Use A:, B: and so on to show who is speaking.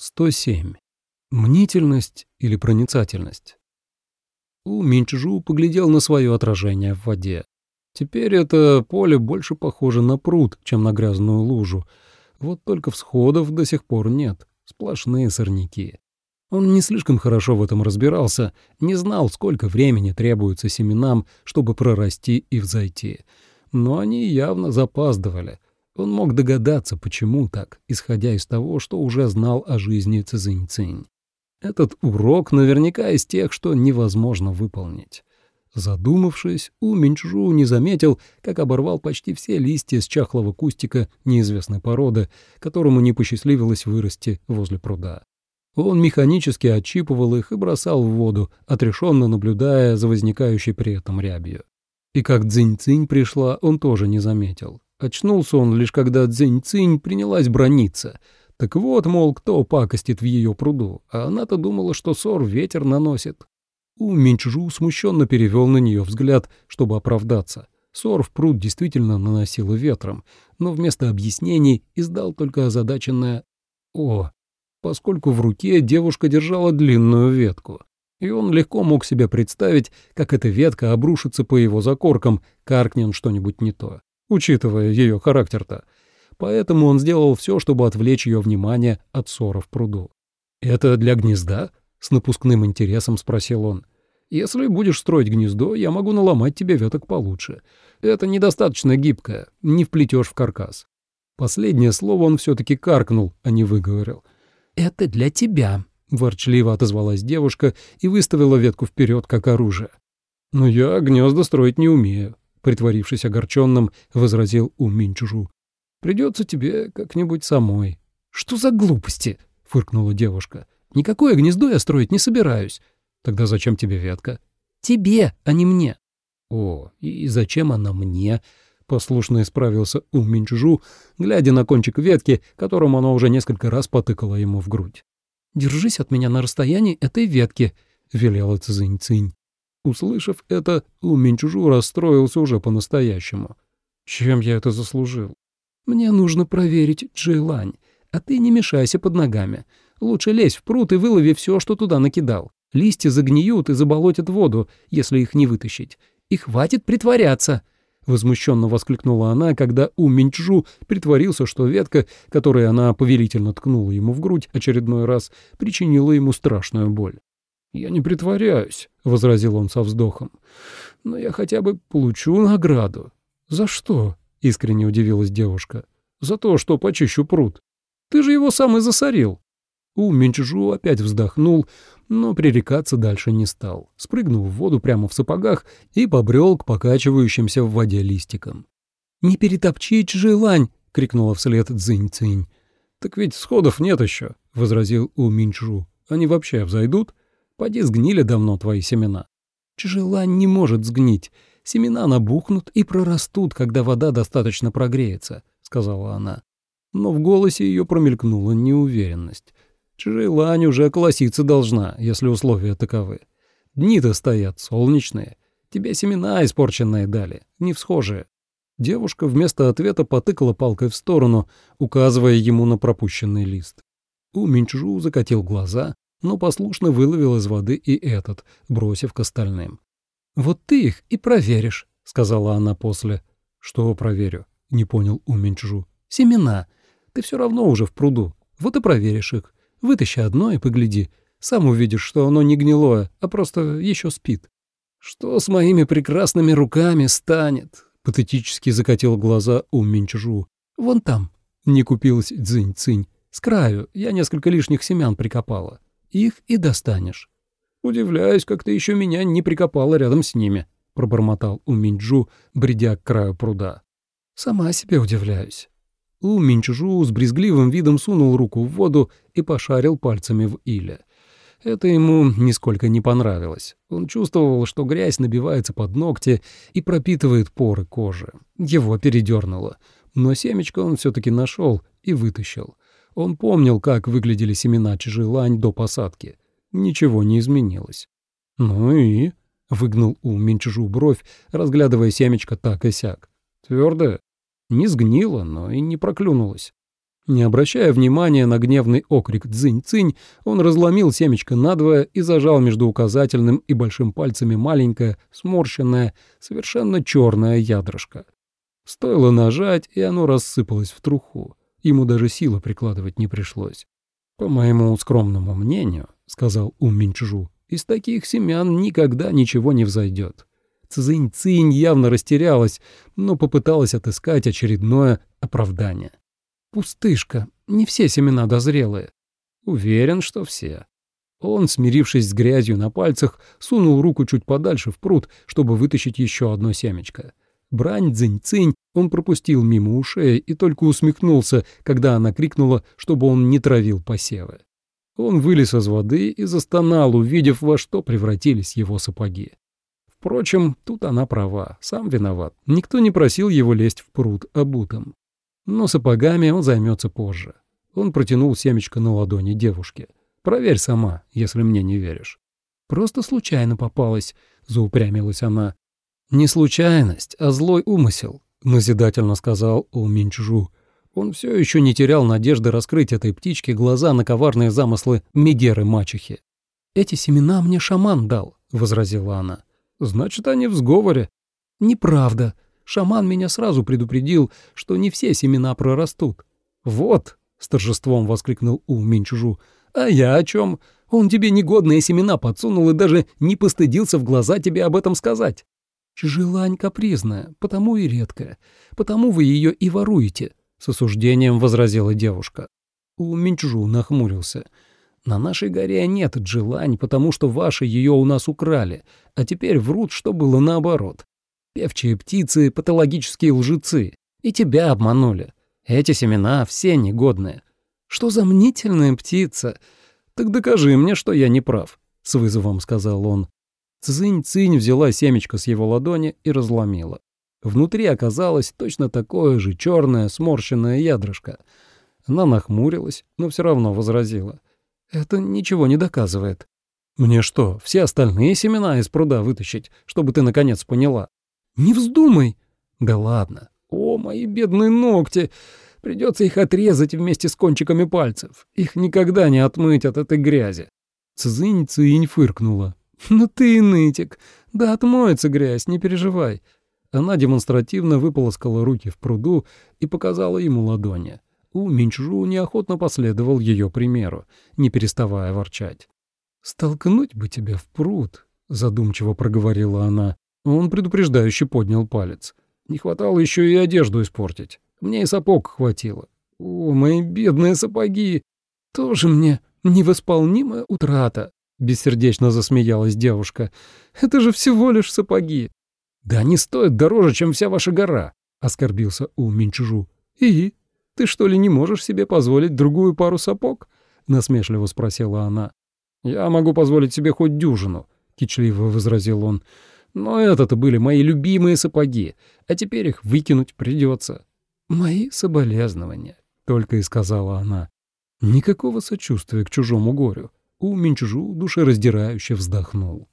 A: 107. Мнительность или проницательность? У Минчжу поглядел на свое отражение в воде. Теперь это поле больше похоже на пруд, чем на грязную лужу. Вот только всходов до сих пор нет, сплошные сорняки. Он не слишком хорошо в этом разбирался, не знал, сколько времени требуется семенам, чтобы прорасти и взойти. Но они явно запаздывали — он мог догадаться, почему так, исходя из того, что уже знал о жизни Цзинь-Цинь. Этот урок наверняка из тех, что невозможно выполнить. Задумавшись, У Минчжу не заметил, как оборвал почти все листья с чахлого кустика неизвестной породы, которому не посчастливилось вырасти возле пруда. Он механически отщипывал их и бросал в воду, отрешенно наблюдая за возникающей при этом рябью. И как Цзинь-Цинь пришла, он тоже не заметил. Очнулся он лишь когда Цзинь-Цинь принялась брониться. Так вот, мол, кто пакостит в ее пруду, а она-то думала, что ссор ветер наносит. У Минчжу смущенно перевел на нее взгляд, чтобы оправдаться. Ссор в пруд действительно наносило ветром, но вместо объяснений издал только озадаченное «О», поскольку в руке девушка держала длинную ветку. И он легко мог себе представить, как эта ветка обрушится по его закоркам, каркнет что-нибудь не то учитывая ее характер-то. Поэтому он сделал все, чтобы отвлечь ее внимание от ссора в пруду. «Это для гнезда?» — с напускным интересом спросил он. «Если будешь строить гнездо, я могу наломать тебе веток получше. Это недостаточно гибкое, не вплетешь в каркас». Последнее слово он все-таки каркнул, а не выговорил. «Это для тебя», — ворчливо отозвалась девушка и выставила ветку вперед как оружие. «Но я гнезда строить не умею», притворившись огорченным, возразил У Минчужу. «Придется тебе как-нибудь самой». «Что за глупости?» — фыркнула девушка. «Никакое гнездо я строить не собираюсь». «Тогда зачем тебе ветка?» «Тебе, а не мне». «О, и зачем она мне?» — послушно исправился У Минчужу, глядя на кончик ветки, которым она уже несколько раз потыкала ему в грудь. «Держись от меня на расстоянии этой ветки», — велела Цзинь-Цинь. Услышав это, Луминчужу расстроился уже по-настоящему. Чем я это заслужил? Мне нужно проверить Джилань, а ты не мешайся под ногами. Лучше лезь в пруд и вылови все, что туда накидал. Листья загниют и заболотят воду, если их не вытащить. И хватит притворяться!» Возмущенно воскликнула она, когда У Минчжу притворился, что ветка, которой она повелительно ткнула ему в грудь очередной раз, причинила ему страшную боль. «Я не притворяюсь», — возразил он со вздохом. «Но я хотя бы получу награду». «За что?» — искренне удивилась девушка. «За то, что почищу пруд. Ты же его сам и засорил». У Минчжу опять вздохнул, но пререкаться дальше не стал. Спрыгнул в воду прямо в сапогах и побрел к покачивающимся в воде листикам. «Не перетопчи, Чжелань!» — крикнула вслед Цзинь-Цинь. «Так ведь сходов нет еще», — возразил У Минчжу. «Они вообще взойдут?» Поди сгнили давно твои семена. Чжелань не может сгнить. Семена набухнут и прорастут, когда вода достаточно прогреется, — сказала она. Но в голосе ее промелькнула неуверенность. Чжелань уже колоситься должна, если условия таковы. Дни-то стоят солнечные. Тебе семена испорченные дали, не всхожие. Девушка вместо ответа потыкала палкой в сторону, указывая ему на пропущенный лист. У Минчжу закатил глаза, но послушно выловил из воды и этот, бросив к остальным. «Вот ты их и проверишь», — сказала она после. «Что проверю?» — не понял Уменьчжу. «Семена. Ты все равно уже в пруду. Вот и проверишь их. Вытащи одно и погляди. Сам увидишь, что оно не гнилое, а просто еще спит». «Что с моими прекрасными руками станет?» — патетически закатил глаза Уменьчжу. «Вон там». Не купилась дзынь-цинь. «С краю. Я несколько лишних семян прикопала» их и достанешь. «Удивляюсь, как ты еще меня не прикопала рядом с ними», — пробормотал Уминджу, бредя к краю пруда. «Сама себе удивляюсь». У Минчжу с брезгливым видом сунул руку в воду и пошарил пальцами в иле. Это ему нисколько не понравилось. Он чувствовал, что грязь набивается под ногти и пропитывает поры кожи. Его передернуло. Но семечко он все-таки нашел и вытащил. Он помнил, как выглядели семена чжелань до посадки. Ничего не изменилось. «Ну и?» — выгнул у Минчжу бровь, разглядывая семечко так и сяк. «Твердое. Не сгнило, но и не проклюнулось. Не обращая внимания на гневный окрик «дзынь-цинь», он разломил семечко надвое и зажал между указательным и большим пальцами маленькое, сморщенное, совершенно черное ядрышко. Стоило нажать, и оно рассыпалось в труху. Ему даже силы прикладывать не пришлось. «По моему скромному мнению», — сказал Ум Минчжу, — «из таких семян никогда ничего не взойдет». Цзинь-цинь явно растерялась, но попыталась отыскать очередное оправдание. «Пустышка, не все семена дозрелые». «Уверен, что все». Он, смирившись с грязью на пальцах, сунул руку чуть подальше в пруд, чтобы вытащить еще одно семечко. Брань дзынь-цинь он пропустил мимо ушей и только усмехнулся, когда она крикнула, чтобы он не травил посевы. Он вылез из воды и застонал, увидев, во что превратились его сапоги. Впрочем, тут она права, сам виноват. Никто не просил его лезть в пруд обутым. Но сапогами он займется позже. Он протянул семечко на ладони девушке. «Проверь сама, если мне не веришь». «Просто случайно попалась», — заупрямилась она. «Не случайность, а злой умысел», — назидательно сказал У Минчжу. Он все еще не терял надежды раскрыть этой птичке глаза на коварные замыслы Мегеры-мачехи. «Эти семена мне шаман дал», — возразила она. «Значит, они в сговоре». «Неправда. Шаман меня сразу предупредил, что не все семена прорастут». «Вот», — с торжеством воскликнул У Минчжу, — «а я о чем? Он тебе негодные семена подсунул и даже не постыдился в глаза тебе об этом сказать». «Желань капризная, потому и редкая, потому вы ее и воруете», — с осуждением возразила девушка. У Минчжу нахмурился. «На нашей горе нет желань, потому что ваши ее у нас украли, а теперь врут, что было наоборот. Певчие птицы — патологические лжецы, и тебя обманули. Эти семена все негодные. Что за мнительная птица? Так докажи мне, что я не прав», — с вызовом сказал он. Цзынь-цинь взяла семечко с его ладони и разломила. Внутри оказалось точно такое же черное сморщенное ядрышко. Она нахмурилась, но все равно возразила. «Это ничего не доказывает». «Мне что, все остальные семена из пруда вытащить, чтобы ты наконец поняла?» «Не вздумай!» «Да ладно. О, мои бедные ногти! Придется их отрезать вместе с кончиками пальцев. Их никогда не отмыть от этой грязи». Цзынь-цинь фыркнула. «Ну ты и нытик. Да отмоется грязь, не переживай». Она демонстративно выполоскала руки в пруду и показала ему ладони. У Минчжу неохотно последовал ее примеру, не переставая ворчать. «Столкнуть бы тебя в пруд», — задумчиво проговорила она. Он предупреждающе поднял палец. «Не хватало еще и одежду испортить. Мне и сапог хватило. О, мои бедные сапоги! Тоже мне невосполнимая утрата. — бессердечно засмеялась девушка. «Это же всего лишь сапоги». «Да они стоят дороже, чем вся ваша гора», — оскорбился У Минчжу. «И? Ты что ли не можешь себе позволить другую пару сапог?» — насмешливо спросила она. «Я могу позволить себе хоть дюжину», — кичливо возразил он. «Но это-то были мои любимые сапоги, а теперь их выкинуть придется». «Мои соболезнования», — только и сказала она. Никакого сочувствия к чужому горю. У Минчжу душераздирающе вздохнул.